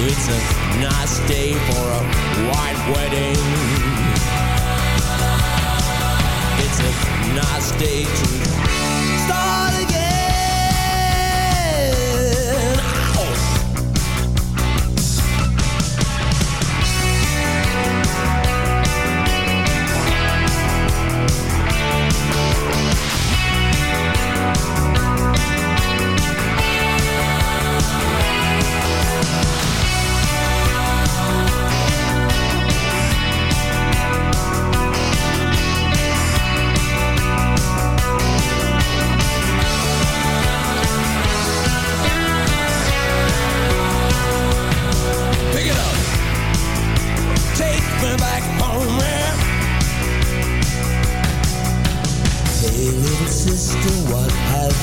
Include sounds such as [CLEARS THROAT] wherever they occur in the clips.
It's a nice day for a white wedding. It's a nice day to start.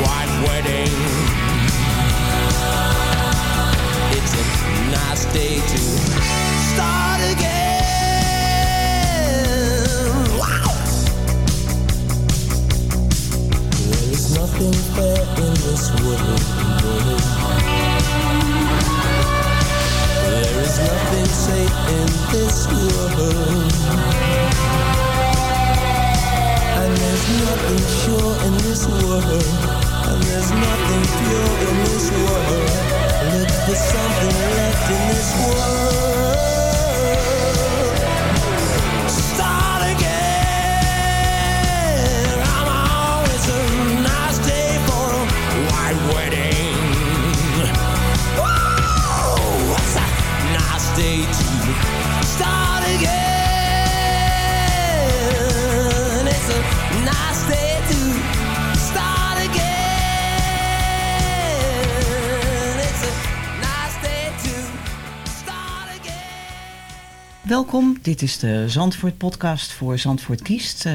white wedding. It's a nice day to start again. Wow. There is nothing fair in this world. There is nothing safe in this world. And there's nothing sure in this world there's nothing pure in this world. Look for something left in this world. Welkom, dit is de Zandvoort-podcast voor Zandvoort Kiest. Uh,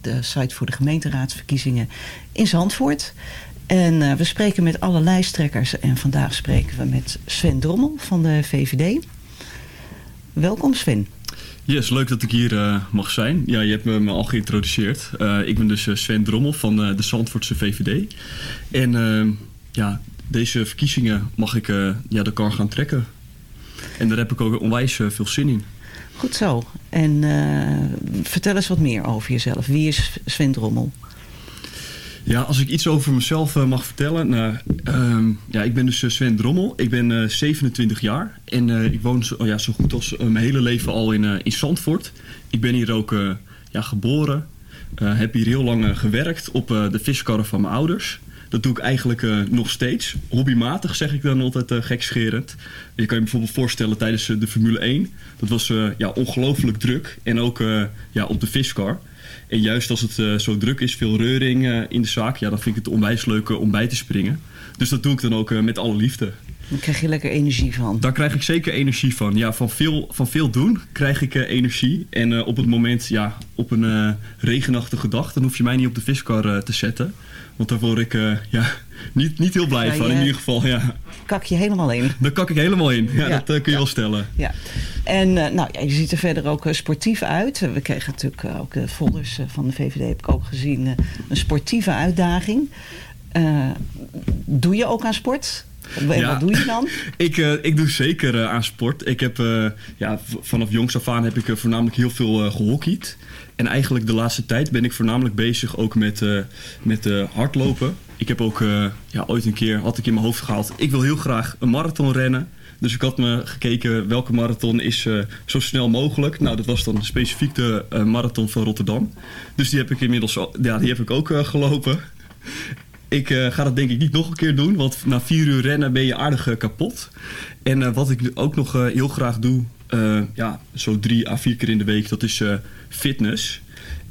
de site voor de gemeenteraadsverkiezingen in Zandvoort. En uh, we spreken met alle lijsttrekkers en vandaag spreken we met Sven Drommel van de VVD. Welkom Sven. Yes, leuk dat ik hier uh, mag zijn. Ja, je hebt me, me al geïntroduceerd. ik ben dus Sven Drommel van de Zandvoortse VVD. En ja, deze verkiezingen mag ik ja, de kar gaan trekken. En daar heb ik ook onwijs veel zin in. Goed zo. En uh, vertel eens wat meer over jezelf. Wie is Sven Drommel? Ja, als ik iets over mezelf uh, mag vertellen. Nou, uh, ja, ik ben dus Sven Drommel. Ik ben uh, 27 jaar. En ik woon zo, oh ja, zo goed als mijn hele leven al in, in Zandvoort. Ik ben hier ook ja, geboren. heb hier heel lang gewerkt op de viskarren van mijn ouders. Dat doe ik eigenlijk nog steeds. Hobbymatig zeg ik dan altijd gekscherend. Je kan je bijvoorbeeld voorstellen tijdens de Formule 1. Dat was ja, ongelooflijk druk. En ook ja, op de viskar. En juist als het uh, zo druk is, veel reuring uh, in de zaak, ja, dan vind ik het onwijs leuk om bij te springen. Dus dat doe ik dan ook met alle liefde. Dan krijg je lekker energie van. Daar krijg ik zeker energie van. Ja, van veel, van veel doen krijg ik energie. En op het moment, ja, op een regenachtige dag, dan hoef je mij niet op de viskar te zetten. Want daar word ik ja, niet, niet heel blij van, in ieder geval. Ja. Kak je helemaal in? Daar kak ik helemaal in, ja, ja. dat kun je wel stellen. Ja. En uh, nou, ja, je ziet er verder ook uh, sportief uit. we kregen natuurlijk ook de folders van de VVD, heb ik ook gezien, een sportieve uitdaging. doe je ook aan sport? En ja, wat doe je dan? [LAUGHS] ik, ik doe zeker aan sport. Ik heb, ja, vanaf jongs af aan heb ik voornamelijk heel veel gehockeyd. En eigenlijk de laatste tijd ben ik voornamelijk bezig ook met, met hardlopen. Ik heb ook ja, ooit een keer, had ik in mijn hoofd gehaald, ik wil heel graag een marathon rennen. Dus ik had me gekeken welke marathon is uh, zo snel mogelijk. Nou, dat was dan specifiek de uh, marathon van Rotterdam. Dus die heb ik inmiddels ja, die heb ik ook gelopen. Ik ga dat denk ik niet nog een keer doen, want na vier uur rennen ben je aardig kapot. En wat ik ook nog heel graag doe, ja, zo drie à vier keer in de week, dat is fitness.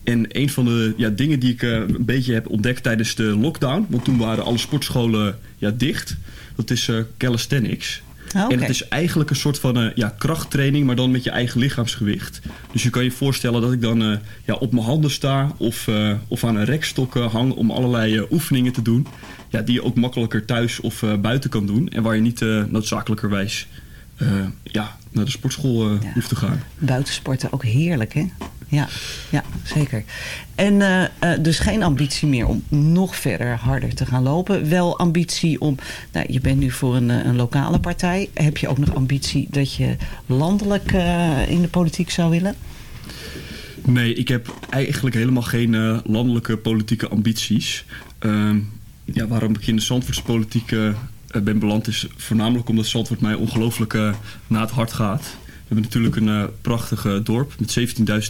En een van de ja, dingen die ik een beetje heb ontdekt tijdens de lockdown, want toen waren alle sportscholen ja, dicht, dat is calisthenics. Oh, en het is eigenlijk een soort van uh, ja, krachttraining, maar dan met je eigen lichaamsgewicht. Dus je kan je voorstellen dat ik dan ja, op mijn handen sta of, of aan een rekstok hang om allerlei oefeningen te doen. Ja, die je ook makkelijker thuis of buiten kan doen. En waar je niet noodzakelijkerwijs ja, naar de sportschool ja. hoeft te gaan. Buitensporten ook heerlijk, hè? Ja, ja zeker. En uh, dus geen ambitie meer om nog verder harder te gaan lopen. Wel ambitie om, nou, je bent nu voor een, eh, een lokale partij. Heb je ook nog ambitie dat je landelijk in de politiek zou willen? Nee, ik heb eigenlijk helemaal geen landelijke politieke ambities. Uh, ja, waarom ik in de Zandvoortspolitiek ben beland is voornamelijk omdat Zandvoort mij ongelooflijk naar het hart gaat. We hebben natuurlijk een uh, prachtig dorp met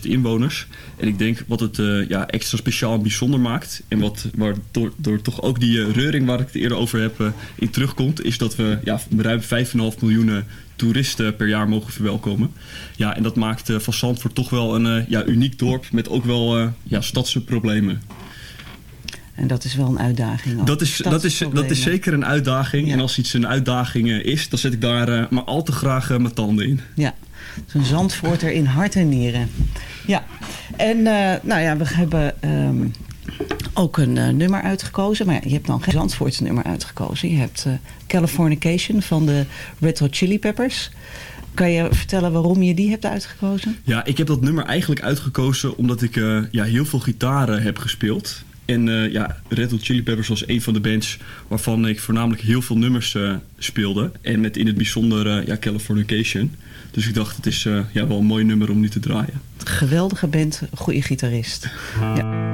17.000 inwoners. En ik denk wat het uh, ja, extra speciaal en bijzonder maakt... en wat, waardoor door toch ook die uh, reuring waar ik het eerder over heb in terugkomt... is dat we ja, ruim 5,5 miljoen toeristen per jaar mogen verwelkomen. Ja, en dat maakt van Zandvoort toch wel een ja, uniek dorp... met ook wel ja, stadse problemen. En dat is wel een uitdaging. Dat is, dat, is, dat is zeker een uitdaging. En als iets een uitdaging is, dan zet ik daar maar al te graag mijn tanden in. Ja, Zo'n Zandvoorter in hart en nieren. Ja, en uh, nou ja, we hebben um, ook een uh, nummer uitgekozen. Maar je hebt dan geen Zandvoorts nummer uitgekozen. Je hebt uh, Californication van de Red Hot Chili Peppers. Kan je vertellen waarom je die hebt uitgekozen? Ja, ik heb dat nummer eigenlijk uitgekozen omdat ik ja, heel veel gitaren heb gespeeld. En uh, ja, Red Hot Chili Peppers was een van de bands waarvan ik voornamelijk heel veel nummers speelde. En met in het bijzonder ja, Californication. Dus ik dacht, het is ja, wel een mooi nummer om nu te draaien. Geweldige band, goede gitarist. Ja.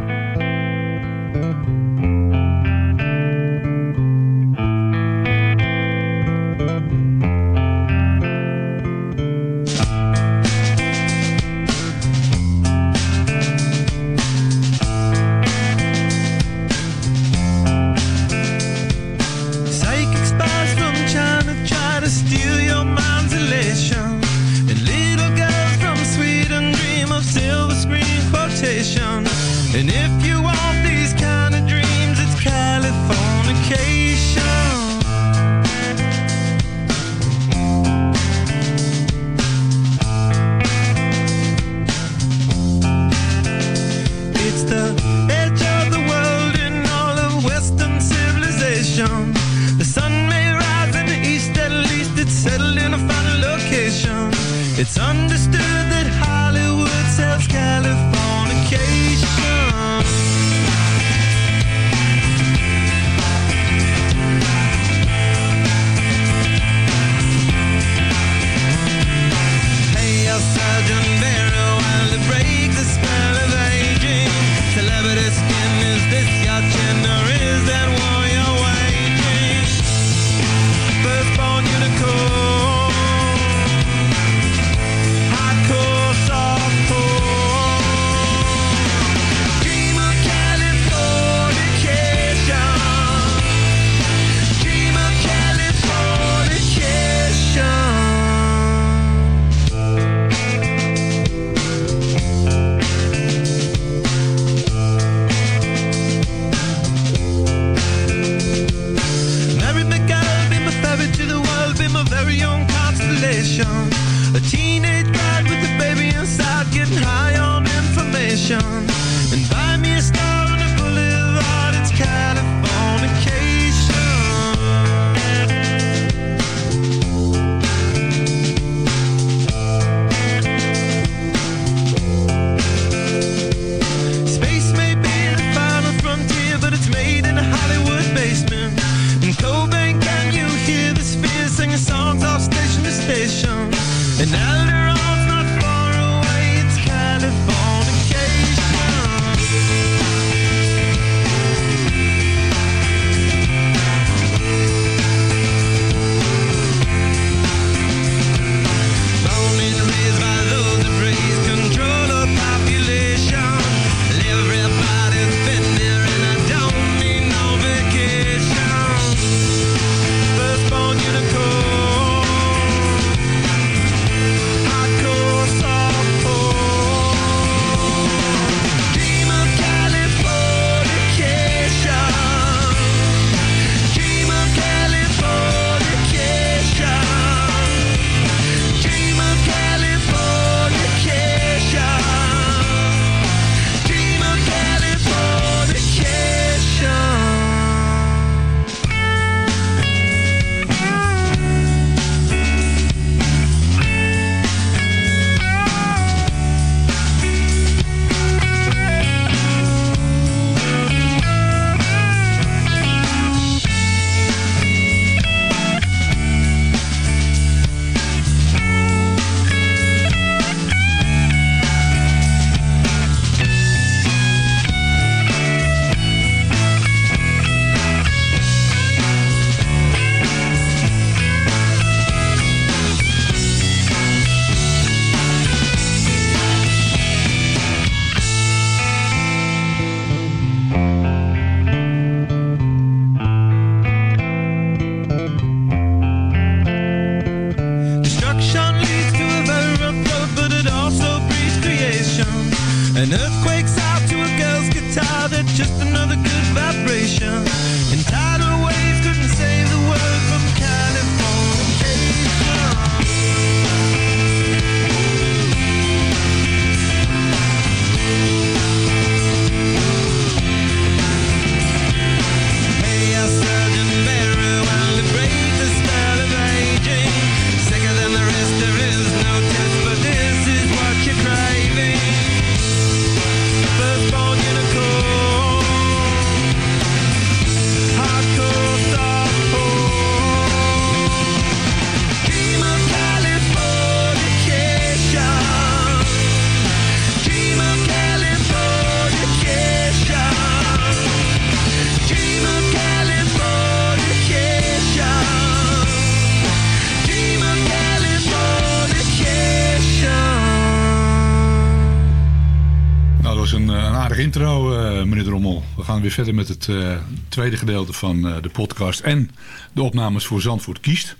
Gaan weer verder met het uh, tweede gedeelte van uh, de podcast en de opnames voor Zandvoort Kiest.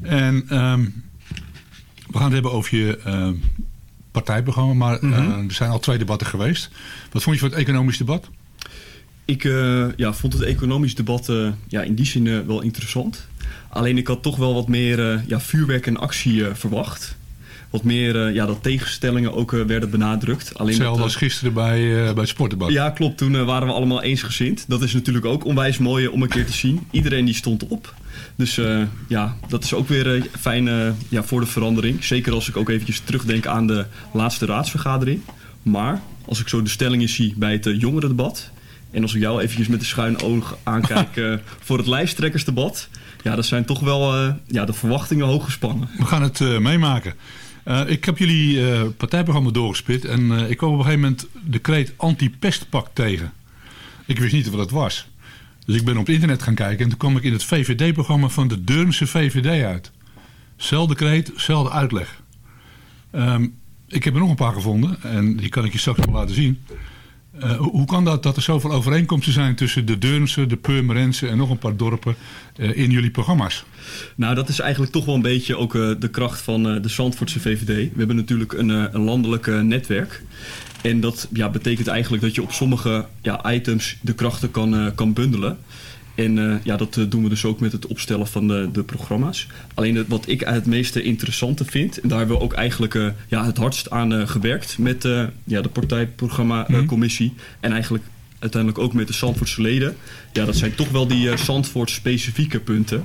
En um, we gaan het hebben over je partijprogramma, maar mm -hmm. er zijn al twee debatten geweest. Wat vond je van het economisch debat? Ik ja, vond het economisch debat ja, in die zin wel interessant. Alleen ik had toch wel wat meer ja, vuurwerk en actie verwacht wat meer uh, ja, dat tegenstellingen ook uh, werden benadrukt. Alleen Hetzelfde als gisteren bij, uh, bij het sportdebat. Ja, klopt. Toen waren we allemaal eensgezind. Dat is natuurlijk ook onwijs mooi om een keer te zien. Iedereen die stond op. Dus ja, dat is ook weer fijn ja, voor de verandering. Zeker als ik ook eventjes terugdenk aan de laatste raadsvergadering. Maar als ik zo de stellingen zie bij het jongerendebat... en als ik jou eventjes met de schuin oog aankijk [LAUGHS] voor het lijsttrekkersdebat... ja, dat zijn toch wel ja, de verwachtingen hoog gespannen. We gaan het meemaken. Uh, ik heb jullie uh, partijprogramma doorgespit en uh, ik kwam op een gegeven moment de kreet anti-pestpak tegen. Ik wist niet wat dat was. Dus ik ben op het internet gaan kijken en toen kwam ik in het VVD-programma van de Deurnse VVD uit. Zelfde kreet, zelfde uitleg. Um, ik heb er nog een paar gevonden en die kan ik je straks nog laten zien. Uh, hoe kan dat dat er zoveel overeenkomsten zijn tussen de Deurnse, de Purmerense en nog een paar dorpen uh, in jullie programma's? Nou, dat is eigenlijk toch wel een beetje ook uh, de kracht van de Zandvoortse VVD. We hebben natuurlijk een, een landelijk netwerk. En dat ja, betekent eigenlijk dat je op sommige ja, items de krachten kan, kan bundelen. En uh, ja, dat uh, doen we dus ook met het opstellen van de, de programma's. Alleen het, wat ik het meeste interessante vind... en daar hebben we ook eigenlijk uh, ja, het hardst aan gewerkt... met ja, de partijprogrammacommissie... Mm en eigenlijk uiteindelijk ook met de Zandvoortse leden... ja, dat zijn toch wel die Zandvoort-specifieke punten.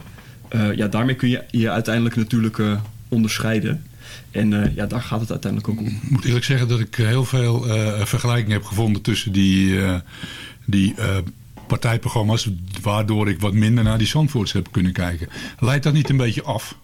ja, daarmee kun je je uiteindelijk natuurlijk onderscheiden... En ja, daar gaat het uiteindelijk ook om. Ik moet eerlijk zeggen dat ik heel veel vergelijking heb gevonden tussen die, die partijprogramma's... waardoor ik wat minder naar die Zandvoorts heb kunnen kijken. Leidt dat niet een beetje af?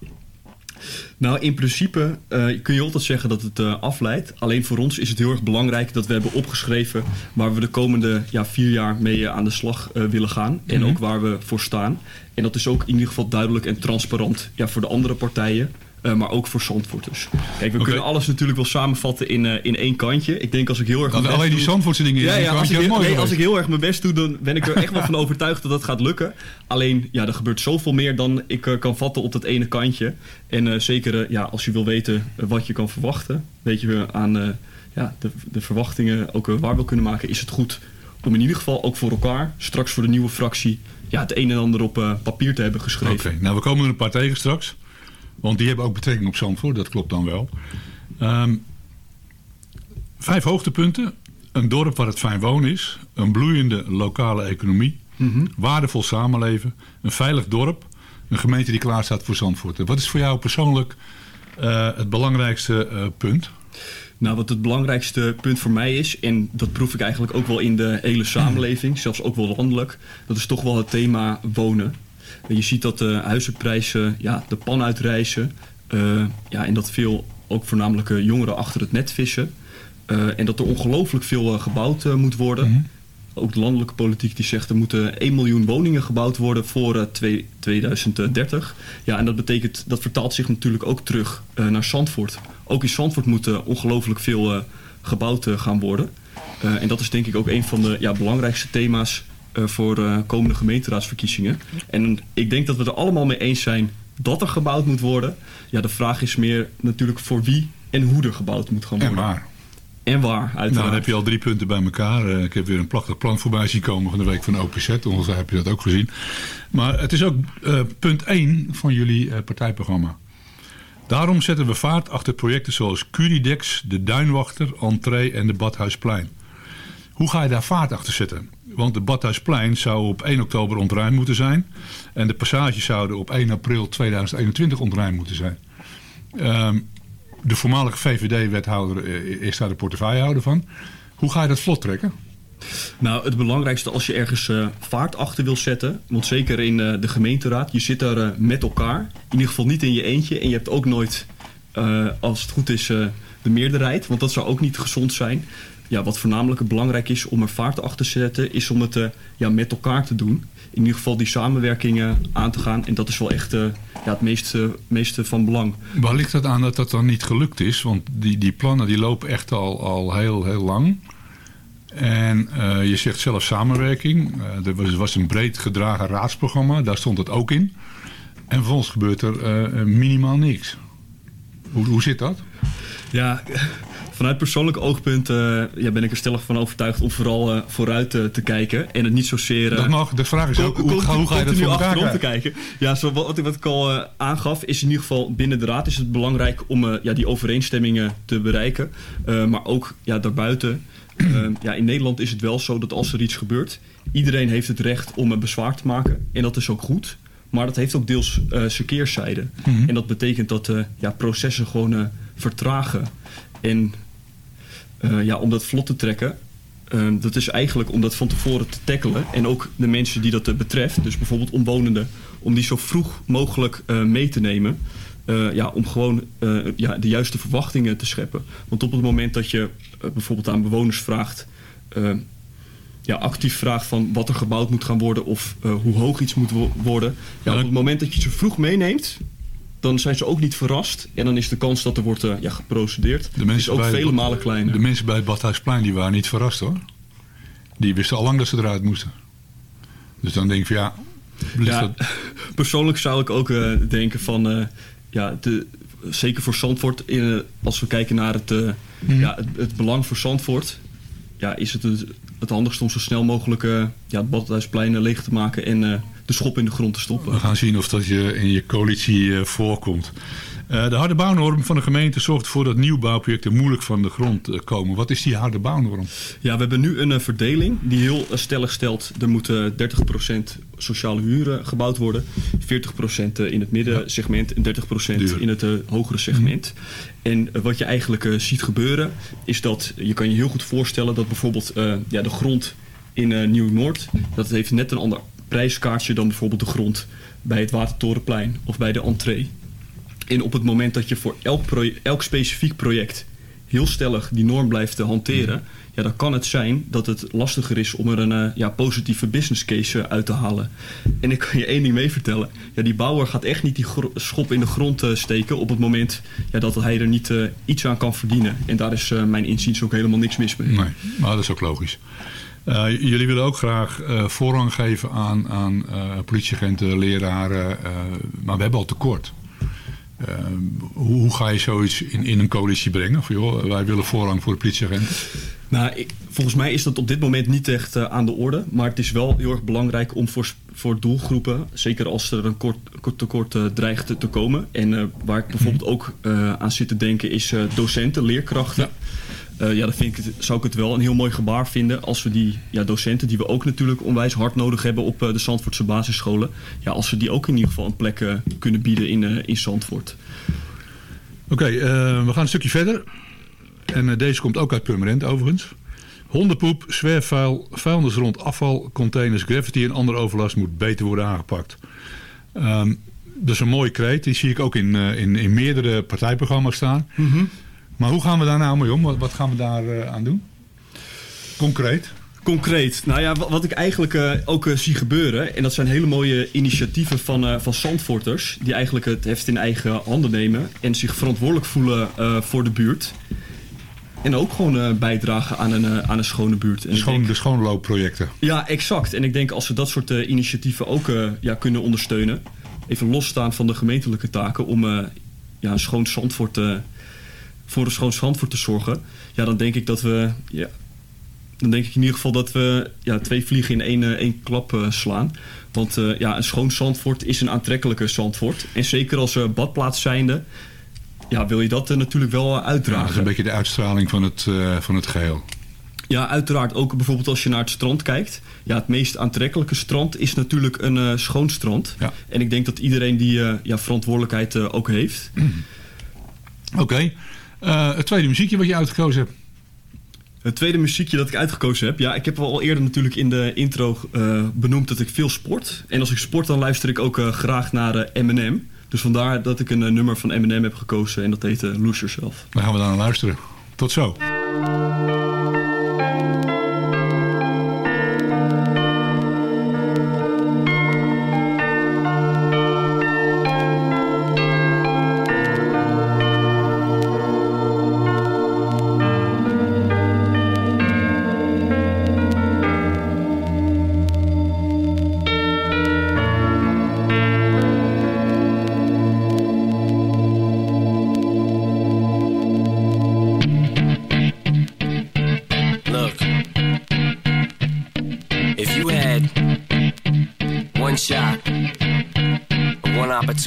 Nou, in principe uh, kun je altijd zeggen dat het uh, afleidt. Alleen voor ons is het heel erg belangrijk dat we hebben opgeschreven... waar we de komende ja, vier jaar mee uh, aan de slag willen gaan. En mm -hmm. ook waar we voor staan. En dat is ook in ieder geval duidelijk en transparant ja, voor de andere partijen. Uh, maar ook voor Zandvoorters. Kijk, we okay. kunnen alles natuurlijk wel samenvatten in, uh, in één kantje. Ik denk als ik heel erg... Alleen die Zandvoortse dingen in ja, ja, als, ik, nee, als ik heel erg mijn best doe, dan ben ik er echt wel van overtuigd dat dat gaat lukken. Alleen, ja, er gebeurt zoveel meer dan ik uh, kan vatten op dat ene kantje. En zeker, ja, als je wil weten wat je kan verwachten, weet je aan ja, de, de verwachtingen ook waar we kunnen maken, is het goed om in ieder geval ook voor elkaar, straks voor de nieuwe fractie, ja, het een en ander op papier te hebben geschreven. Oké, okay, nou we komen er een paar tegen straks. Want die hebben ook betrekking op Zandvoort, dat klopt dan wel. Um, vijf hoogtepunten. Een dorp waar het fijn wonen is. Een bloeiende lokale economie. Mm -hmm. Waardevol samenleven. Een veilig dorp. Een gemeente die klaar staat voor Zandvoort. Wat is voor jou persoonlijk uh, het belangrijkste uh, punt? Nou, wat het belangrijkste punt voor mij is... en dat proef ik eigenlijk ook wel in de hele samenleving... zelfs ook wel landelijk... dat is toch wel het thema wonen. Je ziet dat de huizenprijzen ja, de pan uitreizen. Uh, ja, en dat veel ook voornamelijk jongeren achter het net vissen. Uh, en dat er ongelooflijk veel gebouwd moet worden. Mm -hmm. Ook de landelijke politiek die zegt er moeten 1 miljoen woningen gebouwd worden voor 2030. Ja, en dat betekent, dat vertaalt zich natuurlijk ook terug naar Zandvoort. Ook in Zandvoort moet ongelooflijk veel gebouwd gaan worden. en dat is denk ik ook een van de ja, belangrijkste thema's voor uh, komende gemeenteraadsverkiezingen. En ik denk dat we er allemaal mee eens zijn dat er gebouwd moet worden. Ja, de vraag is meer natuurlijk voor wie en hoe er gebouwd moet gaan worden. En waar. En waar, uiteraard. Nou, dan heb je al drie punten bij elkaar. Uh, ik heb weer een prachtig plan voorbij zien komen van de week van OPZ. Ongeveer heb je dat ook gezien. Maar het is ook punt 1 van jullie partijprogramma. Daarom zetten we vaart achter projecten zoals Curidex, de Duinwachter, Entree en de Badhuisplein. Hoe ga je daar vaart achter zetten? Want de Badhuisplein zou op 1 oktober ontruimd moeten zijn. En de passages zouden op 1 april 2021 ontruimd moeten zijn. Um, de voormalige VVD-wethouder is daar de portefeuillehouder van. Hoe ga je dat vlot trekken? Nou, het belangrijkste als je ergens uh, vaart achter wil zetten... want zeker in uh, de gemeenteraad, je zit daar met elkaar. In ieder geval niet in je eentje. En je hebt ook nooit, als het goed is, de meerderheid. Want dat zou ook niet gezond zijn ja, wat voornamelijk belangrijk is om er vaart achter te zetten, is om het uh, ja, met elkaar te doen. In ieder geval die samenwerkingen aan te gaan. En dat is wel echt uh, ja, het meeste, meeste van belang. Waar ligt dat aan dat dat dan niet gelukt is? Want die, die plannen die lopen echt al, al heel, heel lang. En je zegt zelf samenwerking. er was, was, een breed gedragen raadsprogramma, daar stond het ook in. En vervolgens gebeurt er minimaal niks. Hoe, hoe zit dat? Ja, vanuit persoonlijk oogpunt uh, ja, ben ik er stellig van overtuigd om vooral uh, vooruit uh, te kijken. En het niet zozeer... dat mag. De vraag is ook, hoe, hoe, hoe ga je dat voor elkaar te kijken? Ja, zo wat, wat ik al aangaf, is in ieder geval binnen de raad is het belangrijk om ja, die overeenstemmingen te bereiken. maar ook ja, daarbuiten. ja, in Nederland is het wel zo dat als er iets gebeurt, iedereen heeft het recht om een bezwaar te maken. En dat is ook goed. Maar dat heeft ook deels zijn keerzijde. Mm -hmm. En dat betekent dat ja, processen gewoon vertragen. En uh, ja, om dat vlot te trekken, uh, dat is eigenlijk om dat van tevoren te tackelen. En ook de mensen die dat betreft, dus bijvoorbeeld omwonenden, om die zo vroeg mogelijk uh, mee te nemen. ja, om gewoon ja, de juiste verwachtingen te scheppen. Want op het moment dat je bijvoorbeeld aan bewoners vraagt, ja, actief vraagt van wat er gebouwd moet gaan worden of hoe hoog iets moet wo worden. Ja, op het moment dat je ze vroeg meeneemt, dan zijn ze ook niet verrast. En dan is de kans dat er wordt uh, ja, geprocedeerd de mensen is ook vele malen kleiner. De mensen bij het Badhuisplein die waren niet verrast hoor. Die wisten al lang dat ze eruit moesten. Dus dan denk ik van ja... ja dat... [LAUGHS] Persoonlijk zou ik ook uh, denken van... Uh, ja, de, zeker voor Zandvoort, in, als we kijken naar het, mm -hmm. ja, het, het, belang voor Zandvoort... Ja, is het het, het handigst om zo snel mogelijk ja, het Badhuisplein leeg te maken... en de schop in de grond te stoppen. We gaan zien of dat je in je coalitie eh, voorkomt. Uh, de harde bouwnorm van de gemeente zorgt ervoor dat nieuwbouwprojecten moeilijk van de grond uh, komen. Wat is die harde bouwnorm? Ja, we hebben nu een uh, verdeling die heel stellig stelt. Er moeten 30% sociale huren gebouwd worden. 40% in het middensegment en 30% in het hogere segment. Mm. En wat je eigenlijk ziet gebeuren is dat je kan je heel goed voorstellen dat bijvoorbeeld ja, de grond in Nieuw-Noord, dat heeft net een ander prijskaartje dan bijvoorbeeld de grond bij het Watertorenplein of bij de entree. En op het moment dat je voor elk, elk specifiek project heel stellig die norm blijft hanteren, ja, dan kan het zijn dat het lastiger is om er een uh, ja, positieve business case uh, uit te halen. En ik kan je één ding mee vertellen. Ja, die bouwer gaat echt niet die schop in de grond uh, steken op het moment ja, dat hij er niet iets aan kan verdienen. En daar is mijn inziens ook helemaal niks mis mee. Nee, maar dat is ook logisch. Jullie willen ook graag voorrang geven aan, aan politieagenten, leraren, maar we hebben al tekort. Hoe, hoe, ga je zoiets in, in een coalitie brengen? Of, joh, wij willen voorrang voor de politieagenten. Nou, ik, volgens mij is dat op dit moment niet echt aan de orde. Maar het is wel heel erg belangrijk om voor, voor doelgroepen, zeker als er een kort, kort tekort dreigt te, te komen. En waar ik bijvoorbeeld ook aan zit te denken is docenten, leerkrachten. Ja. Uh, ja, dan vind ik het, zou ik het wel een heel mooi gebaar vinden als we die ja, docenten, die we ook natuurlijk onwijs hard nodig hebben op uh, de Zandvoortse basisscholen, ja, als we die ook in ieder geval een plek uh, kunnen bieden in, in Zandvoort. Oké, okay, we gaan een stukje verder. En deze komt ook uit Purmerend overigens. Hondenpoep, zwerfvuil, vuilnis rond afval, containers, graffiti en andere overlast moet beter worden aangepakt. Um, dat is een mooie kreet. Die zie ik ook in, in, in meerdere partijprogramma's staan. Mm -hmm. Maar hoe gaan we daar nou mee om? Wat, gaan we daar uh, aan doen? Concreet? Concreet. Nou ja, wat, ik eigenlijk uh, ook uh, zie gebeuren... en dat zijn hele mooie initiatieven van, van Zandvoorters... die eigenlijk het heft in eigen handen nemen... en zich verantwoordelijk voelen voor de buurt... En ook gewoon bijdragen aan een, aan een schone buurt. En Schoon, denk, de schoonloopprojecten. Ja, exact. En ik denk als we dat soort initiatieven ook ja, kunnen ondersteunen... even losstaan van de gemeentelijke taken... om ja, een schoon Zandvoort te voor een schoon Zandvoort te zorgen, ja, dan denk ik dat we, ja, dan denk ik in ieder geval dat we ja, twee vliegen in één, eh, één klap uh, slaan. Want uh, ja, een schoon Zandvoort is een aantrekkelijke Zandvoort. En zeker als badplaats zijnde, ja, wil je dat natuurlijk wel uitdragen. Ja, dat is een beetje de uitstraling van het, van het geheel. Ja, uiteraard ook bijvoorbeeld als je naar het strand kijkt. Ja, het meest aantrekkelijke strand is natuurlijk een schoon strand. Ja. En ik denk dat iedereen die ja, verantwoordelijkheid ook heeft. Oké. Uh, het tweede muziekje wat je uitgekozen hebt. Het tweede muziekje dat ik uitgekozen heb. Ja, ik heb al eerder natuurlijk in de intro uh, benoemd dat ik veel sport. En als ik sport, dan luister ik ook uh, graag naar Eminem. Dus vandaar dat ik een nummer van Eminem heb gekozen. En dat heet Lose Yourself. Dan gaan we daar naar luisteren. Tot zo.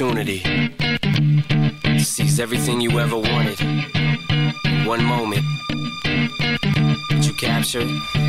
Opportunity seize everything you ever wanted. One moment. Did you capture it? Just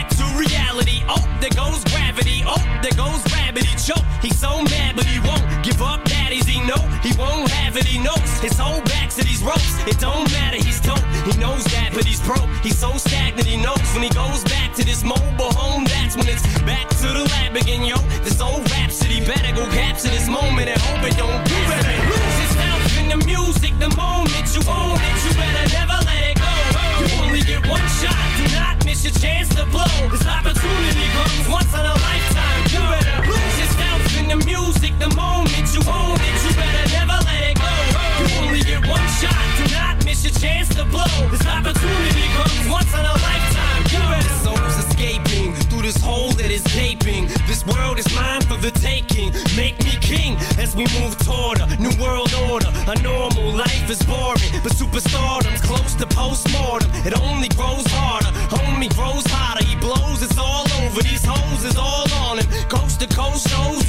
He's so stagnant. He knows when he goes back to this mobile home. That's when it's back to the lab again, yo. This old rhapsody better go capture this moment and hope it don't. You better lose yourself in the music the moment you own it. You better never let it go. You only get one shot. Do not miss your chance to blow. This this hole that is gaping. This world is mine for the taking. Make me king as we move toward a new world order. A normal life is boring, but superstardom's close to postmortem. It only grows harder. Homie grows hotter. He blows. It's all over. These hoes is all on him. Coast to coast shows.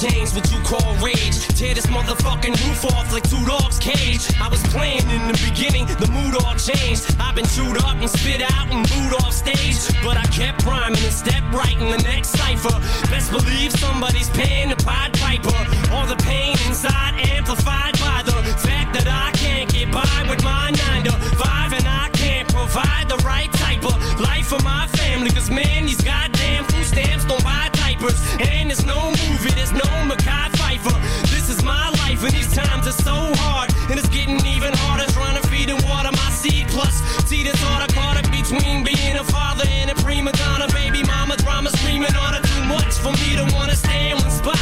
Games. I'ma what you call rage. Tear this motherfucking roof off like two dogs' cage. I was playing in the beginning, the mood all changed. I've been chewed up and spit out and booed off stage. But I kept rhyming and stepped right in the next cipher. Best believe somebody's paying the Pied Piper. All the pain inside amplified by the fact that I can't get by with my 9 to 5 and I can't provide the right type of life for my family. Cause man, these goddamn food stamps don't buy diapers. And there's no movie, there's no Mackay Pfeiffer. This is my life and these times are so hard. And it's getting even harder trying to feed and water my seed. Plus, see this order caught up between being a father and a prima donna. Baby mama drama screaming on it too much for me to wanna stay in one spot.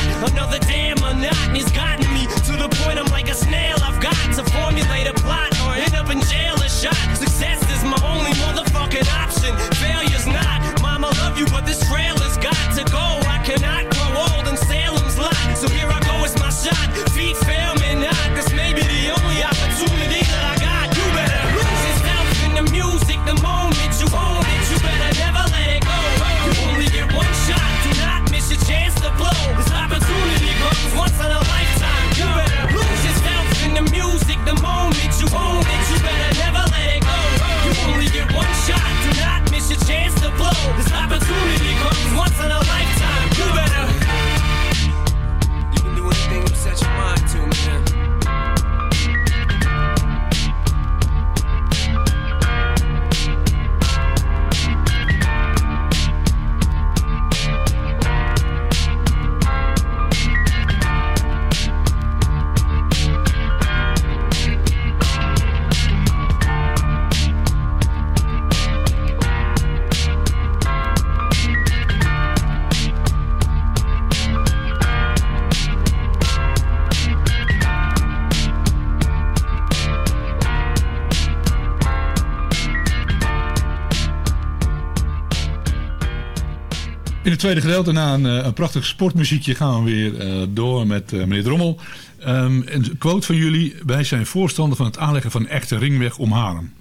Tweede gedeelte, na een, eh, een prachtig sportmuziekje, gaan we weer eh, door met eh, meneer Drommel. Ehm, een quote van jullie. Wij zijn voorstander van het aanleggen van een echte ringweg om Haarlem.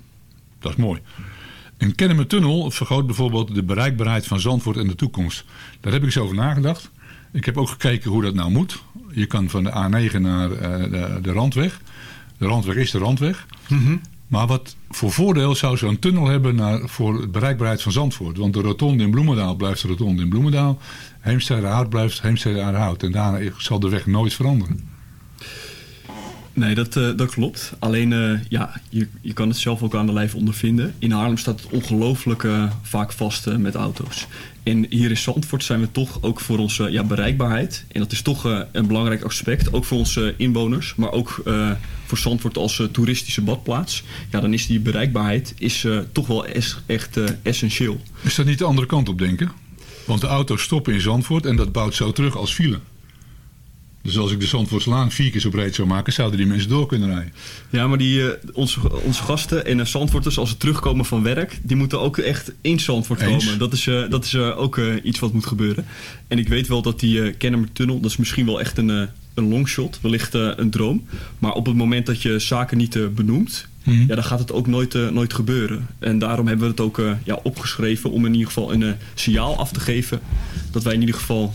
Dat is mooi. Een Kennemertunnel vergroot bijvoorbeeld de bereikbaarheid van Zandvoort in de toekomst. Daar heb ik eens over nagedacht. Ik heb ook gekeken hoe dat nou moet. Je kan van de A9 naar de, de Randweg. De Randweg is de Randweg. Maar wat voor voordeel zou zo'n tunnel hebben naar, voor de bereikbaarheid van Zandvoort? Want de rotonde in Bloemendaal blijft de rotonde in Bloemendaal. Heemstede Hout blijft Heemstede Hout. En daarna zal de weg nooit veranderen. Nee, dat, uh, dat klopt. Alleen, uh, ja, je, je kan het zelf ook aan de lijf ondervinden. In Haarlem staat het ongelooflijk uh, vaak vast met auto's. En hier in Zandvoort zijn we toch ook voor onze ja, bereikbaarheid. En dat is toch een belangrijk aspect. Ook voor onze inwoners, maar ook voor Zandvoort als toeristische badplaats. Ja, dan is die bereikbaarheid is, toch wel echt essentieel. Is dat niet de andere kant op denken? Want de auto's stoppen in Zandvoort en dat bouwt zo terug als file. Dus als ik de Zandvoortslaan vier keer zo breed zou maken, zouden die mensen door kunnen rijden. Ja, maar die, uh, onze, onze gasten en uh, Zandvoorters, als ze terugkomen van werk, die moeten ook echt in Zandvoort Eens. komen. Dat is, uh, dat is ook iets wat moet gebeuren. En ik weet wel dat die uh, Kennemer-tunnel, dat is misschien wel echt een, een longshot, wellicht een droom. Maar op het moment dat je zaken niet benoemt, mm. ja, dan gaat het ook nooit, nooit gebeuren. En daarom hebben we het ook ja, opgeschreven om in ieder geval een signaal af te geven dat wij in ieder geval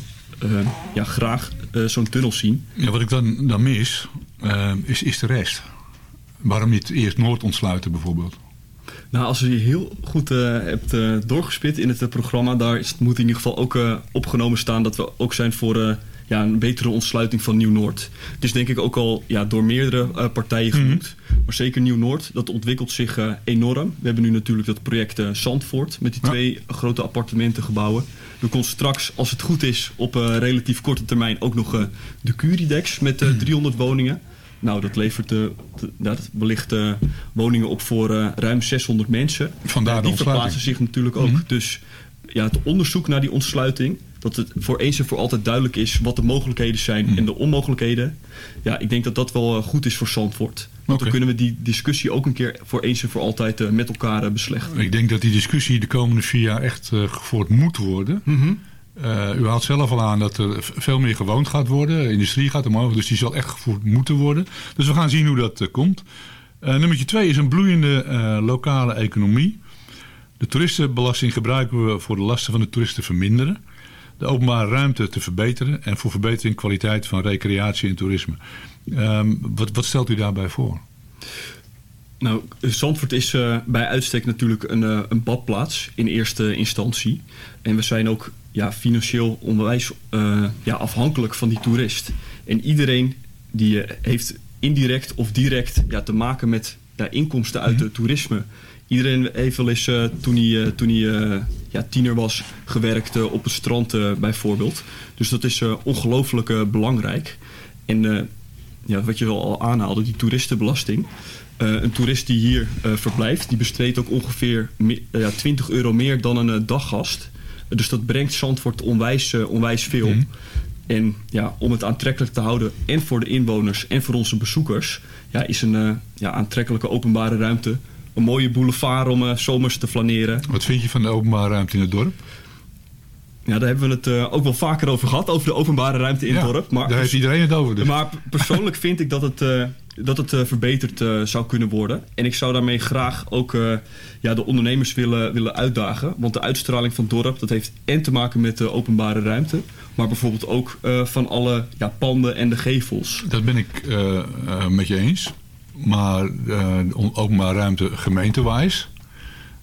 ja, graag uh, zo'n tunnel zien. Ja, wat ik dan, dan mis, uh, is, is de rest. Waarom niet eerst Noord ontsluiten bijvoorbeeld? Nou, als je heel goed uh, hebt doorgespit in het programma, daar is, moet in ieder geval ook opgenomen staan dat we ook zijn voor ja, een betere ontsluiting van Nieuw-Noord. Het is denk ik ook al ja, door meerdere partijen genoemd. Mm -hmm. Maar zeker Nieuw-Noord, dat ontwikkelt zich enorm. We hebben nu natuurlijk dat project Zandvoort met die twee grote appartementengebouwen. Er komt straks, als het goed is, op uh, relatief korte termijn ook nog uh, de Curidex met uh, 300 woningen. Nou, dat levert dat wellicht woningen op voor ruim 600 mensen. Vandaar de Die verplaatsen zich natuurlijk ook. Mhm. Mm -hmm. Dus ja, het onderzoek naar die ontsluiting, dat het voor eens en voor altijd duidelijk is wat de mogelijkheden zijn Mhm. en de onmogelijkheden. Ja, ik denk dat dat wel goed is voor Zandvoort. Want dan kunnen we die discussie ook een keer voor eens en voor altijd uh, met elkaar uh, beslechten. Ik denk dat die discussie de komende vier jaar echt uh, gevoerd moet worden. Mm -hmm. u haalt zelf al aan dat er veel meer gewoond gaat worden. De industrie gaat omhoog, dus die zal echt gevoerd moeten worden. Dus we gaan zien hoe dat komt. nummer twee is een bloeiende lokale economie. De toeristenbelasting gebruiken we voor de lasten van de toeristen verminderen. De openbare ruimte te verbeteren en voor verbetering kwaliteit van recreatie en toerisme. Um, wat, wat, stelt u daarbij voor? Nou, Zandvoort is uh, bij uitstek natuurlijk een, uh, een badplaats in eerste instantie. En we zijn ook ja, financieel onwijs uh, ja, afhankelijk van die toerist. En iedereen die heeft indirect of direct ja, te maken met ja, inkomsten uit het toerisme. Iedereen heeft wel eens uh, toen hij, uh, toen hij uh, ja, tiener was gewerkt op het strand bijvoorbeeld. Dus dat is ongelooflijk belangrijk. En ja, wat je al aanhaalde, die toeristenbelasting. een toerist die hier verblijft, die besteedt ook ongeveer 20 euro meer dan een daggast. dus dat brengt Zandvoort onwijs, onwijs veel. Mhm. Mm. En ja, om het aantrekkelijk te houden en voor de inwoners en voor onze bezoekers... Ja, is een ja, aantrekkelijke openbare ruimte een mooie boulevard om uh, zomers te flaneren. Wat vind je van de openbare ruimte in het dorp? Ja, daar hebben we het uh, ook wel vaker over gehad, over de openbare ruimte in ja, het dorp. Maar, daar heeft iedereen het over. Dus. Maar persoonlijk vind ik dat het, uh, dat het verbeterd zou kunnen worden. En ik zou daarmee graag ook ja, de ondernemers willen, willen uitdagen. Want de uitstraling van het dorp, dat heeft en te maken met de openbare ruimte. Maar bijvoorbeeld ook van alle ja, panden en de gevels. Dat ben ik met je eens. Maar uh, openbare ruimte gemeentewijs.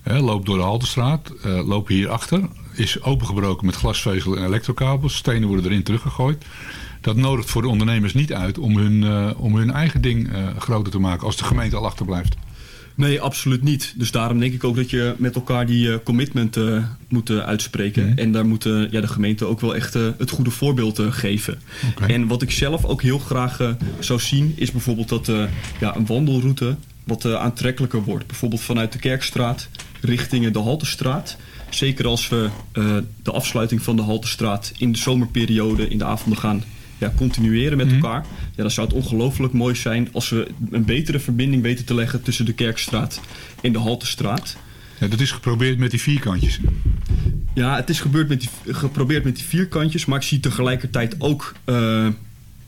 Hè, loopt door de Haltestraat. Uh, lopen hierachter. Is opengebroken met glasvezel en elektrokabels. Stenen worden erin teruggegooid. Dat nodigt voor de ondernemers niet uit om hun, uh, om hun eigen ding groter te maken. Als de gemeente al achterblijft. Nee, absoluut niet. Dus daarom denk ik ook dat je met elkaar die uh, commitment uh, moet uh, uitspreken. Mhm. En daar moet ja, de gemeente ook wel echt het goede voorbeeld geven. Okay. En wat ik zelf ook heel graag zou zien... is bijvoorbeeld dat ja, een wandelroute wat aantrekkelijker wordt. Bijvoorbeeld vanuit de Kerkstraat richting de Haltestraat. Zeker als we de afsluiting van de Haltestraat in de zomerperiode in de avonden gaan ja, continueren met Mhm. elkaar. Ja, dan zou het ongelooflijk mooi zijn als we een betere verbinding weten te leggen tussen de Kerkstraat en de Haltestraat. Ja, dat is geprobeerd met die vierkantjes. Ja, het is gebeurd met die, geprobeerd met die vierkantjes, maar ik zie tegelijkertijd ook uh,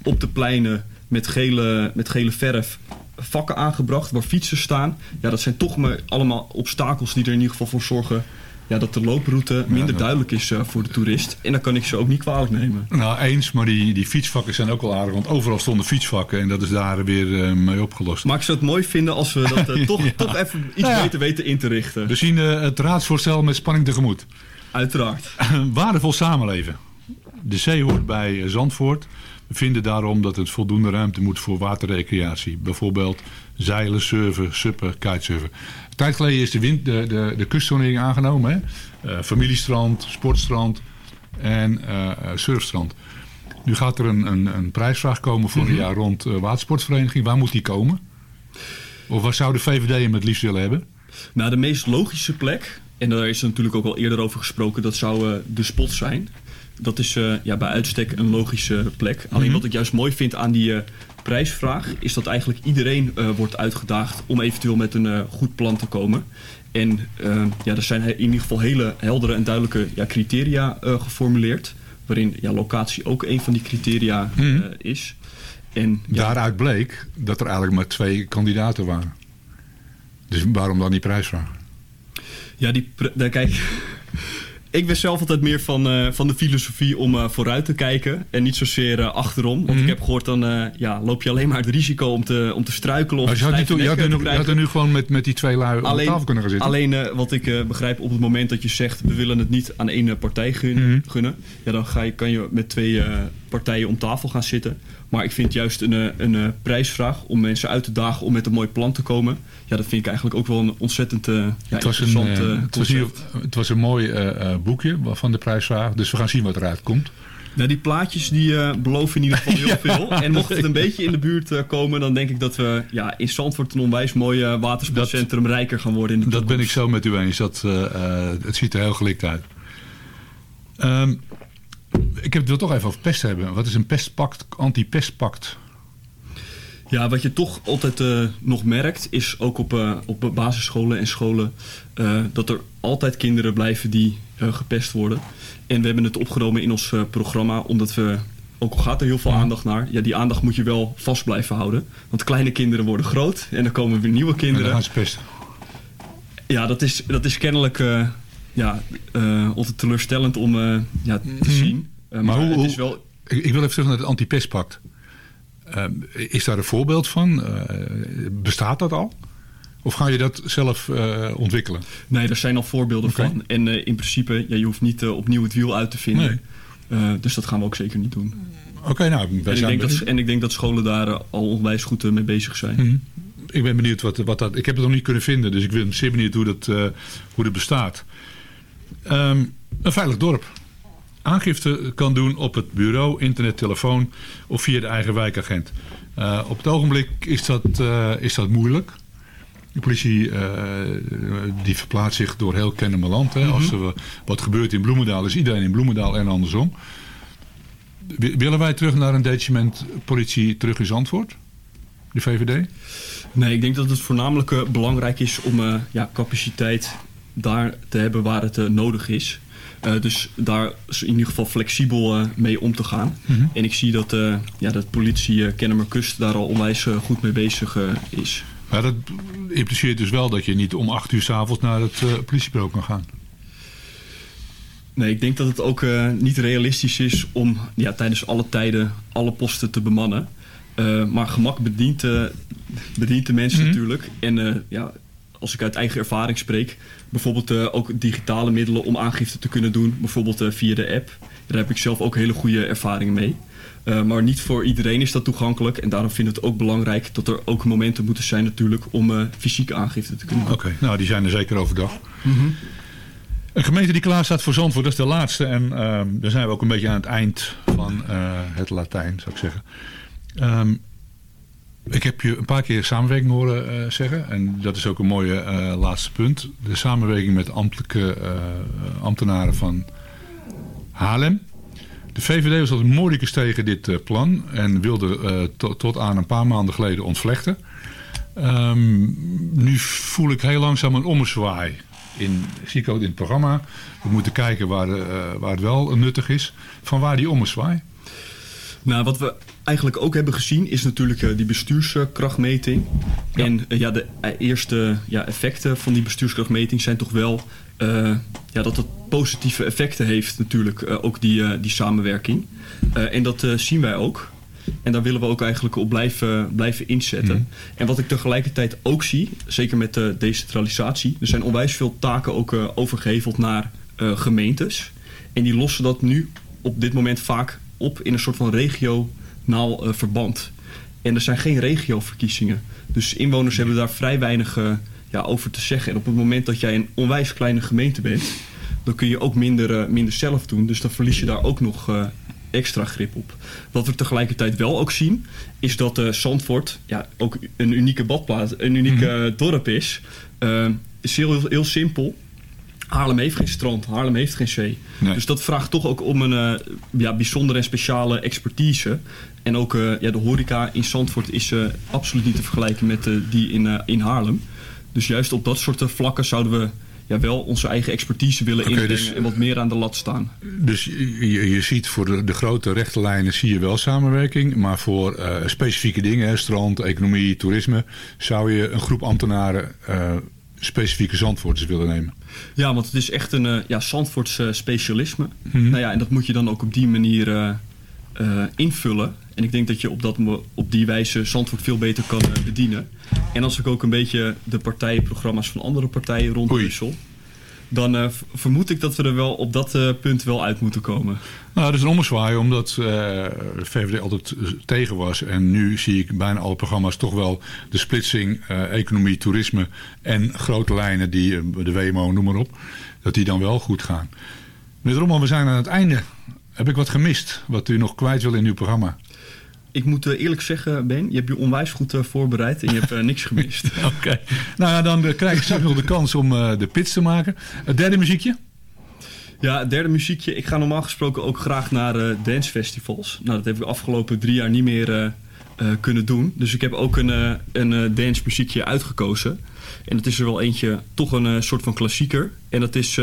op de pleinen met gele, met gele verf vakken aangebracht waar fietsen staan. Ja, dat zijn toch maar allemaal obstakels die er in ieder geval voor zorgen ja, dat de looproute minder duidelijk is eh, voor de toerist. En dan kan ik ze ook niet kwalijk nemen. Nou, eens, maar die, die fietsvakken zijn ook wel aardig. Want overal stonden fietsvakken en dat is daar weer eh, mee opgelost. Maar ik zou het mooi vinden als we dat eh, [LAUGHS] toch, toch even iets Nou ja. beter weten in te richten. We zien het raadsvoorstel met spanning tegemoet. Uiteraard. [CLEARS THROAT] Waardevol samenleven. De zee hoort bij Zandvoort. We vinden daarom dat het voldoende ruimte moet voor waterrecreatie. Bijvoorbeeld zeilen, surfen, suppen, kitesurfen. Een tijd geleden is de, wind, de, de, de kustzonering aangenomen. Hè? Eh, familiestrand, sportstrand en eh, eh, surfstrand. Nu gaat er een, een, een prijsvraag komen voor een jaar rond watersportvereniging. Waar moet die komen? Of waar zou de VVD hem het liefst willen hebben? Nou, de meest logische plek, en daar is natuurlijk ook al eerder over gesproken, dat zou de spot zijn. Dat is ja, bij uitstek een logische plek. Alleen Mhm. wat ik juist mooi vind aan die prijsvraag, is dat eigenlijk iedereen eh, wordt uitgedaagd om eventueel met een eh, goed plan te komen. En eh, ja, er zijn in ieder geval hele heldere en duidelijke ja, criteria eh, geformuleerd. Waarin ja, locatie ook een van die criteria eh, Mhm. is. En ja, Daaruit bleek dat er eigenlijk maar twee kandidaten waren. Dus waarom dan die prijsvraag? Ja, die, daar kijk, ik ben zelf altijd meer van, eh, van de filosofie om eh, vooruit te kijken en niet zozeer eh, achterom. Want Mhm. ik heb gehoord, dan ja, loop je alleen maar het risico om te, om te struikelen of Maar je had, niet, je, had nu, je had er nu gewoon met, met die twee lui de tafel kunnen gaan zitten. Alleen wat ik begrijp op het moment dat je zegt we willen het niet aan één partij gun- Mhm. gunnen, ja, dan ga je, kan je met twee partijen om tafel gaan zitten. Maar ik vind juist een, eh, een eh, prijsvraag om mensen uit te dagen om met een mooi plan te komen. Ja, dat vind ik eigenlijk ook wel een ontzettend eh, ja, het, was een, interessant eh, het, was hier- concept. het was een mooi boekje van de prijsvraag. Dus we gaan zien wat eruit komt. Nou, die plaatjes die beloven in ieder geval heel [LAUGHS] veel. En mocht het een beetje in de buurt komen, dan denk ik dat we ja, in Zandvoort een onwijs mooi eh, watersportcentrum rijker gaan worden. In de Dat ben ik zo met u eens. Dat, het ziet er heel gelikt uit. Ehm, ik heb het wil toch even over pest hebben. Wat is een pestpact, anti-pestpact? Ja, wat je toch altijd eh, nog merkt, is ook op, eh, op basisscholen en scholen, eh, dat er altijd kinderen blijven die gepest worden. En we hebben het opgenomen in ons programma, omdat we, ook al gaat er heel veel aandacht naar, ja, die aandacht moet je wel vast blijven houden. Want kleine kinderen worden groot en dan komen weer nieuwe En dan kinderen. gaan ze pesten. Ja, dat is, dat is kennelijk ja, eh, altijd teleurstellend om eh, ja, te Mhm. zien. Eh, maar Maar hoe- het is wel... Ik, ik wil even terug naar het anti-pestpact. Ehm, is daar een voorbeeld van? Bestaat dat al? Of ga je dat zelf ontwikkelen? Nee, er zijn al voorbeelden van. En in principe, ja, je hoeft niet opnieuw het wiel uit te vinden. Dus dat gaan we ook zeker niet doen. Oké, nou, wij En ik, zijn denk dat, en ik denk dat scholen daar al onwijs goed mee bezig zijn. Mhm. Ik ben benieuwd wat, wat dat... Ik heb het nog niet kunnen vinden, dus ik ben zeer benieuwd hoe dat, hoe dat bestaat. Ehm, een veilig dorp. Aangifte kan doen op het bureau, internet, telefoon of via de eigen wijkagent. Eh, op het ogenblik is dat, eh, is dat moeilijk. De politie eh, die verplaatst zich door heel Kennemerland. Hè. Als er wat gebeurt in Bloemendaal is iedereen in Bloemendaal en andersom. Wi- Willen wij terug naar een detachement politie terug in Zandvoort? De VVD? Nee, ik denk dat het voornamelijk belangrijk is om ja, capaciteit daar te hebben waar het eh, nodig is. Eh, dus daar is in ieder geval flexibel eh, mee om te gaan. Mhm. En ik zie dat, eh ja, dat politie uh, Kennemerkust daar al onwijs goed mee bezig is. Maar dat impliceert dus wel dat je niet om acht uur s'avonds naar het politiebureau kan gaan. Nee, ik denk dat het ook niet realistisch is om ja, tijdens alle tijden alle posten te bemannen. Maar gemak bedient, bedient de mensen Mhm. natuurlijk. En ja, als ik uit eigen ervaring spreek, bijvoorbeeld eh, ook digitale middelen om aangifte te kunnen doen. Bijvoorbeeld eh, via de app. Daar heb ik zelf ook hele goede ervaringen mee. Eh, maar niet voor iedereen is dat toegankelijk. En daarom vind ik het ook belangrijk dat er ook momenten moeten zijn natuurlijk om eh, fysieke aangifte te kunnen doen. Oké, nou die zijn er zeker overdag. Een gemeente die klaar staat voor Zandvoort, dat is de laatste. En ehm dan zijn we ook een beetje aan het eind van eh, het Latijn, zou ik zeggen. Ehm, ik heb je een paar keer samenwerking horen eh, zeggen. En dat is ook een mooie eh, laatste punt. De samenwerking met ambtelijke eh, ambtenaren van Haarlem. De VVD was altijd moordicus tegen dit plan. En wilde to- tot aan een paar maanden geleden ontvlechten. Ehm, nu voel ik heel langzaam een ommezwaai. In, zie ik ook in het programma. We moeten kijken waar, waar het wel nuttig is. Van waar die ommezwaai? Nou, wat we eigenlijk ook hebben gezien is natuurlijk uh, die bestuurskrachtmeting. Ja. En uh, ja, de eerste ja, effecten van die bestuurskrachtmeting zijn toch wel ja, dat het positieve effecten heeft natuurlijk, ook die, die samenwerking. en dat zien wij ook. En daar willen we ook eigenlijk op blijven, blijven inzetten. Mm. En wat ik tegelijkertijd ook zie, zeker met de decentralisatie, er zijn onwijs veel taken ook overgeheveld naar gemeentes. En die lossen dat nu op dit moment vaak op in een soort van regionaal uh, verband. En er zijn geen regioverkiezingen. Dus inwoners hebben daar vrij weinig ja, over te zeggen. En op het moment dat jij een onwijs kleine gemeente bent, dan kun je ook minder, minder zelf doen. Dus dan verlies je daar ook nog extra grip op. Wat we tegelijkertijd wel ook zien, is dat uh, Zandvoort ja, ook een unieke badplaats, een unieke mm dorp is. Uh, is heel, heel simpel. Haarlem heeft geen strand, Haarlem heeft geen zee. Nee. Dus dat vraagt toch ook om een uh, ja, bijzondere en speciale expertise. En ook uh, ja, de horeca in Zandvoort is uh, absoluut niet te vergelijken met die in, in Haarlem. Dus juist op dat soort vlakken zouden we ja, wel onze eigen expertise willen okay, inbrengen dus, en wat meer aan de lat staan. Dus je, je ziet voor de, de, grote rechte lijnen zie je wel samenwerking, maar voor specifieke dingen, strand, economie, toerisme, zou je een groep ambtenaren specifieke Zandvoorters willen nemen? Ja, want het is echt een uh, ja, Zandvoorts specialisme. Mm -hmm. Nou ja, en dat moet je dan ook op die manier invullen. En ik denk dat je op, dat, op die wijze Zandvoort veel beter kan bedienen. En als ik ook een beetje de partijenprogramma's van andere partijen rondwissel... dan uh, vermoed ik dat we er wel op dat uh, punt wel uit moeten komen. Nou, dat is een ommezwaai omdat de VVD altijd tegen was. En nu zie ik bijna alle programma's toch wel de splitsing... economie, toerisme en grote lijnen, die, de WMO, noem maar op... dat die dan wel goed gaan. Meneer Rommel, we zijn aan het einde. Heb ik wat gemist wat u nog kwijt wil in uw programma? Ik moet uh, eerlijk zeggen, Ben, je hebt je onwijs goed uh, voorbereid en je hebt uh, niks gemist. [LAUGHS] Oké. Okay. Nou ja, dan krijg ik straks nog de kans om de pits te maken. Het derde muziekje? Ja, het derde muziekje. Ik ga normaal gesproken ook graag naar dancefestivals. Nou, dat hebben we de afgelopen drie jaar niet meer kunnen doen. Dus ik heb ook een, een dance muziekje uitgekozen. En dat is er wel eentje, toch een soort van klassieker. En dat is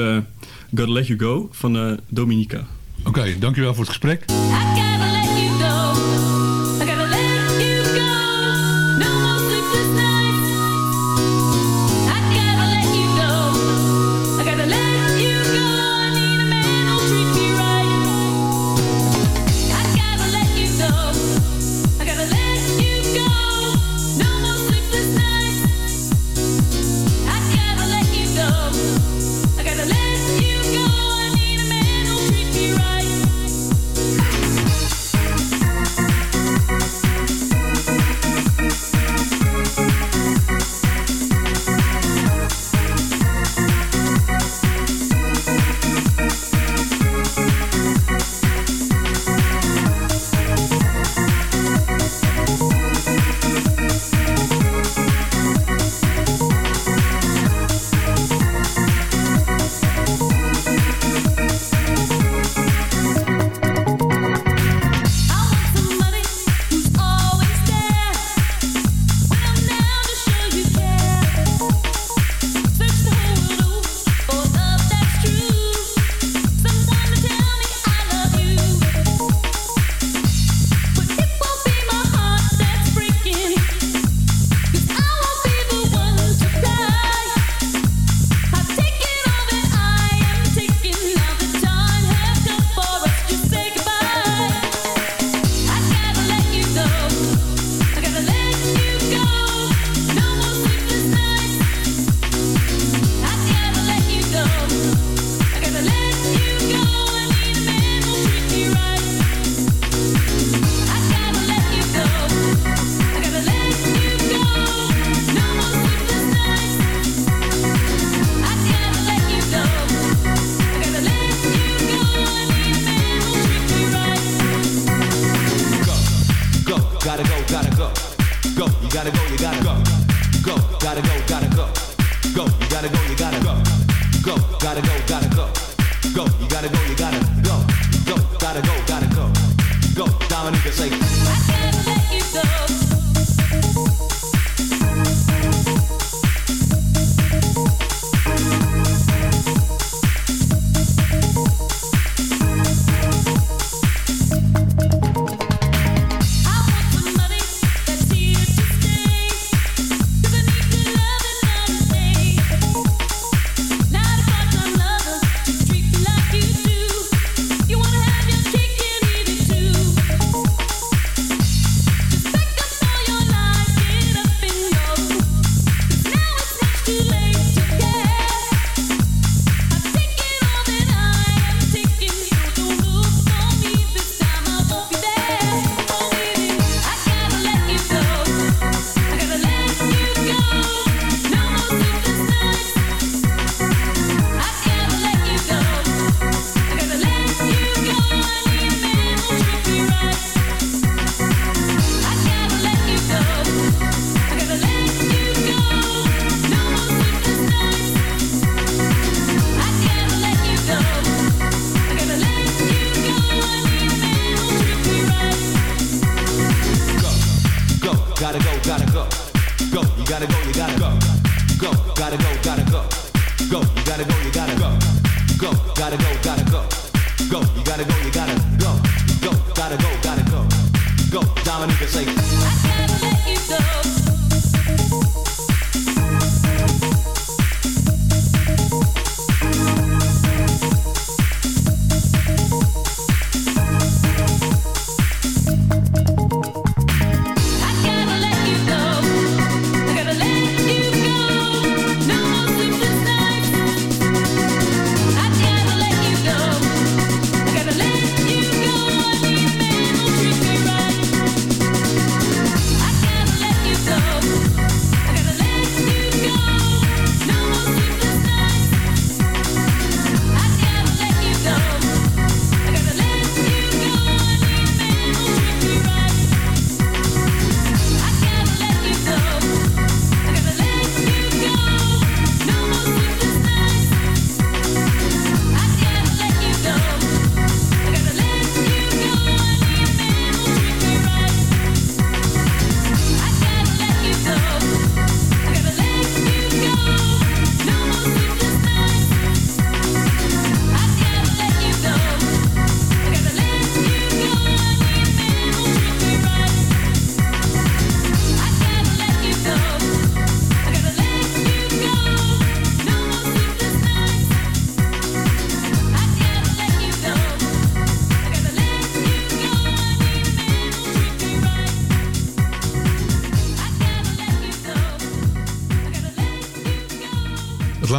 Gotta Let You Go van Dominica. Oké, okay, dankjewel voor het gesprek.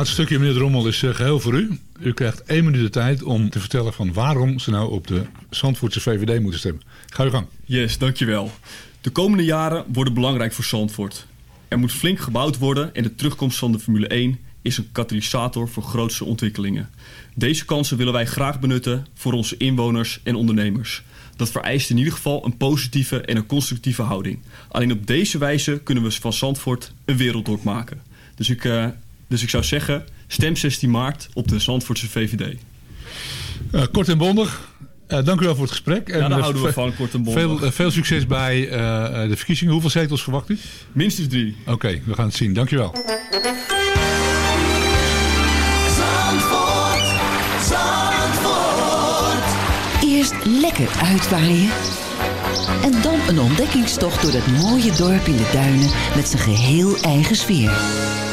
Stukje, meneer Drommel, is eh, geheel voor u. U krijgt één minuut de tijd om te vertellen van waarom ze nou op de Zandvoortse VVD moeten stemmen. Ga uw gang. Yes, dankjewel. De komende jaren worden belangrijk voor Zandvoort. Er moet flink gebouwd worden en de terugkomst van de Formule 1 is een katalysator voor grootste ontwikkelingen. Deze kansen willen wij graag benutten voor onze inwoners en ondernemers. Dat vereist in ieder geval een positieve en een constructieve houding. Alleen op deze wijze kunnen we van Zandvoort een werelddorp maken. Dus ik, uh, dus ik zou zeggen, stem 16 maart op de Zandvoortse VVD. Uh, kort en bondig. Uh, dank u wel voor het gesprek. Ja, daar houden we van, kort en bondig. Veel, veel succes bij de verkiezingen. Hoeveel zetels verwacht u? Minstens drie. Oké, okay, we gaan het zien. Dank u wel. Zandvoort, Zandvoort. Eerst lekker uitwaaien. En dan een ontdekkingstocht door dat mooie dorp in de duinen met zijn geheel eigen sfeer.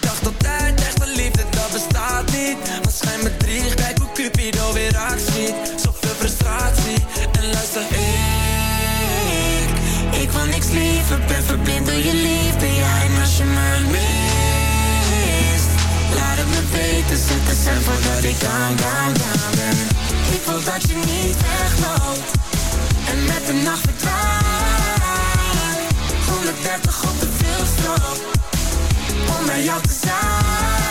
dacht altijd echte liefde dat bestaat niet. Maar schijn me drie, kijk hoe Cupido weer actie Zoveel frustratie. En luister ik Ik wil niks liever, ben verblind door je liefde Ja. En als je me mist Laat het me weten, zet de ik down, down, down ben. Ik wil dat je niet wegloopt. En met de nacht verdwijnt 130 op de veelstrook om bij jou te zijn.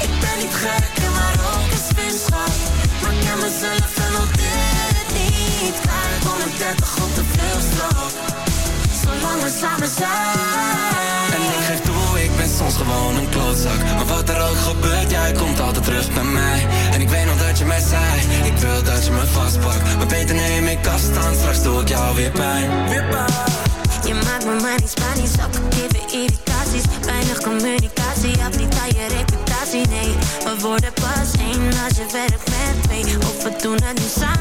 Ik ben niet gek en maar ook een spinschap Maar ik ken mezelf en al dit niet kwijt 130 op de vluchtstrook Zolang we samen zijn soms gewoon een klootzak. Maar wat er ook gebeurt, jij komt altijd terug bij mij. En ik weet nog dat je mij zei Ik wil dat je me vastpakt. Maar beter neem ik afstand, straks doe ik jou weer pijn. Weer pijn. Je maakt me maar niet Spanisch, geven irritaties. Weinig communicatie, heb niet je reputatie Nee, we worden pas één als je werkt met twee. Of we doen het nu samen